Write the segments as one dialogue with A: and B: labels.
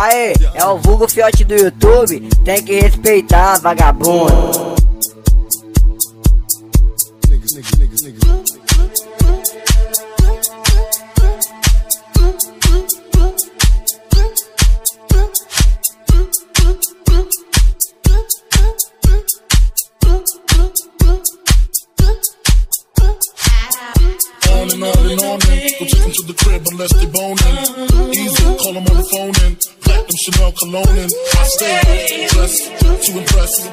A: Aê, é o vulgo fiote do YouTube, tem que respeitar, vagabundo.
B: On and and on and go take 'em to the crib unless they boning. Easy, call 'em on the phone and Chanel cologne and I stay dressed to impress.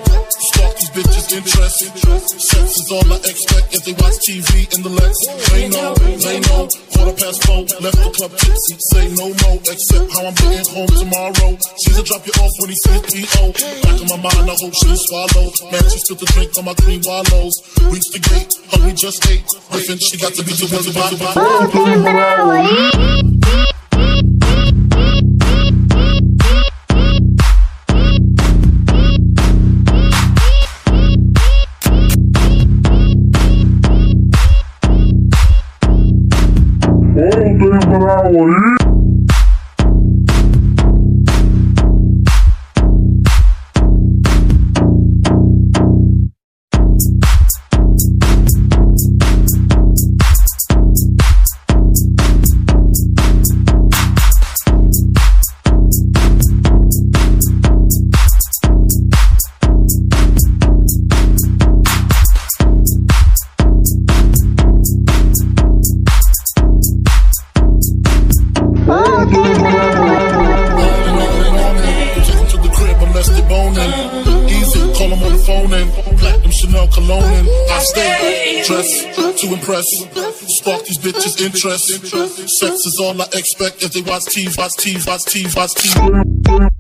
B: Spark these bitches' interest. Sex is all I expect if they watch TV in the Lex. They know, they know. Quarter past four, left the club tipsy. Say no more, except how I'm getting home tomorrow. She's a drop you off when he says P.O. Back in my mind, I hope she swallow. Man, she spilled the drink on my green wallows. Reach the gate, hungry just ate. Whiffin', she got to be too busy Olha o tempo! Easy, call 'em on the phone and platinum Chanel cologne and I stay dressed to impress. Spark these bitches' interest. Sex is all I expect if they watch TV, watch TV, watch TV, watch TV.